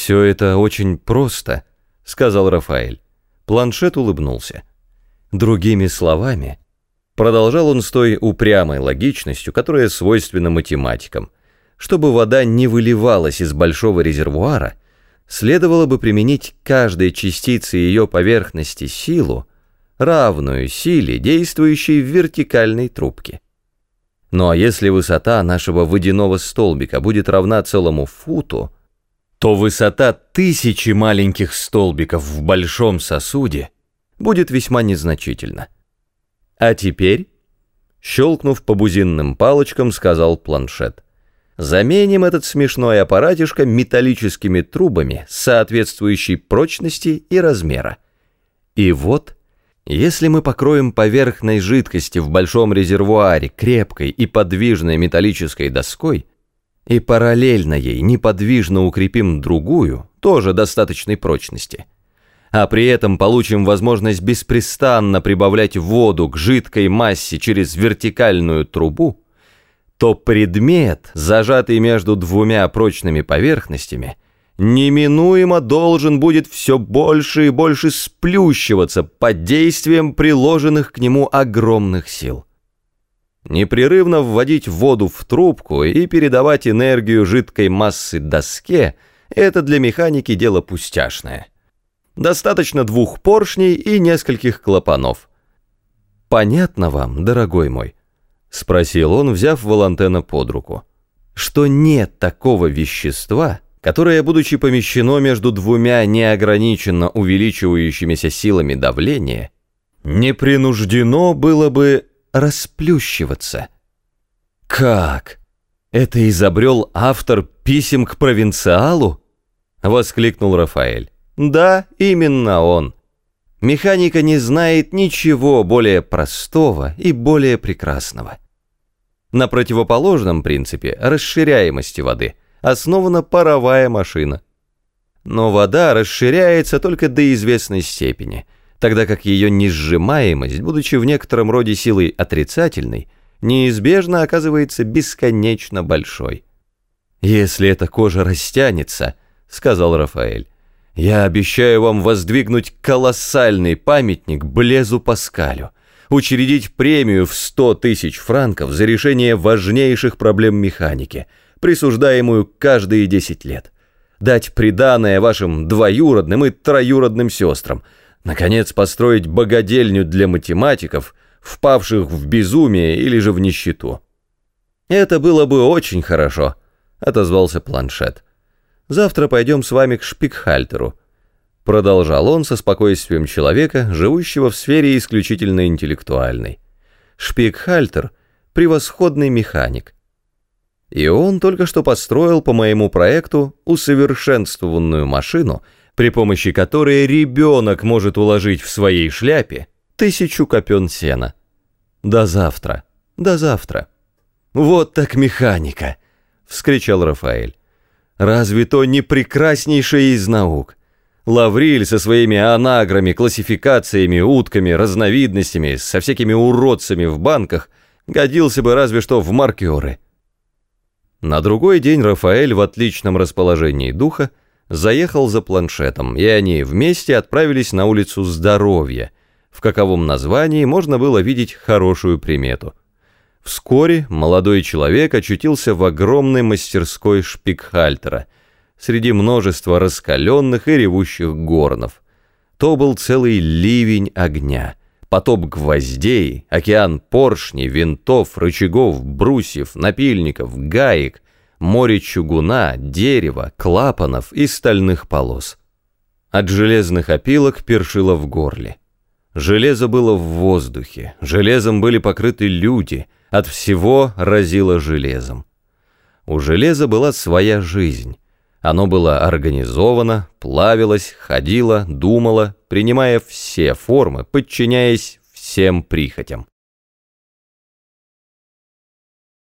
«Все это очень просто», — сказал Рафаэль. Планшет улыбнулся. Другими словами, продолжал он с той упрямой логичностью, которая свойственна математикам, чтобы вода не выливалась из большого резервуара, следовало бы применить каждой частице ее поверхности силу, равную силе, действующей в вертикальной трубке. Ну а если высота нашего водяного столбика будет равна целому футу, то высота тысячи маленьких столбиков в большом сосуде будет весьма незначительна. А теперь, щелкнув по бузинным палочкам, сказал планшет, заменим этот смешной аппаратишко металлическими трубами соответствующей прочности и размера. И вот если мы покроем поверхность жидкости в большом резервуаре крепкой и подвижной металлической доской и параллельно ей неподвижно укрепим другую, тоже достаточной прочности, а при этом получим возможность беспрестанно прибавлять воду к жидкой массе через вертикальную трубу, то предмет, зажатый между двумя прочными поверхностями – неминуемо должен будет все больше и больше сплющиваться под действием приложенных к нему огромных сил. Непрерывно вводить воду в трубку и передавать энергию жидкой массы доске – это для механики дело пустяшное. Достаточно двух поршней и нескольких клапанов. «Понятно вам, дорогой мой?» – спросил он, взяв Валантена под руку. «Что нет такого вещества – которое, будучи помещено между двумя неограниченно увеличивающимися силами давления, не принуждено было бы расплющиваться. «Как? Это изобрел автор писем к провинциалу?» — воскликнул Рафаэль. «Да, именно он. Механика не знает ничего более простого и более прекрасного. На противоположном принципе расширяемости воды — основана паровая машина. Но вода расширяется только до известной степени, тогда как ее несжимаемость, будучи в некотором роде силой отрицательной, неизбежно оказывается бесконечно большой. «Если эта кожа растянется», — сказал Рафаэль, «я обещаю вам воздвигнуть колоссальный памятник Блезу Паскалю, учредить премию в 100 тысяч франков за решение важнейших проблем механики — присуждаемую каждые 10 лет. Дать приданое вашим двоюродным и троюродным сестрам. Наконец, построить богадельню для математиков, впавших в безумие или же в нищету. «Это было бы очень хорошо», — отозвался планшет. «Завтра пойдем с вами к Шпикхальтеру». Продолжал он со спокойствием человека, живущего в сфере исключительно интеллектуальной. Шпикхальтер — превосходный механик — и он только что построил по моему проекту усовершенствованную машину, при помощи которой ребенок может уложить в своей шляпе тысячу копен сена. До завтра, до завтра. Вот так механика, вскричал Рафаэль. Разве то не прекраснейшая из наук? Лавриль со своими анаграми, классификациями, утками, разновидностями, со всякими уродцами в банках годился бы разве что в маркеры. На другой день Рафаэль в отличном расположении духа заехал за планшетом, и они вместе отправились на улицу Здоровья, в каковом названии можно было видеть хорошую примету. Вскоре молодой человек очутился в огромной мастерской шпикхальтера, среди множества раскаленных и ревущих горнов. То был целый ливень огня — потоп гвоздей, океан поршней, винтов, рычагов, брусьев, напильников, гаек, море чугуна, дерева, клапанов и стальных полос. От железных опилок першило в горле. Железо было в воздухе, железом были покрыты люди, от всего разило железом. У железа была своя жизнь. Оно было организовано, плавилось, ходило, думало, принимая все формы, подчиняясь всем прихотям.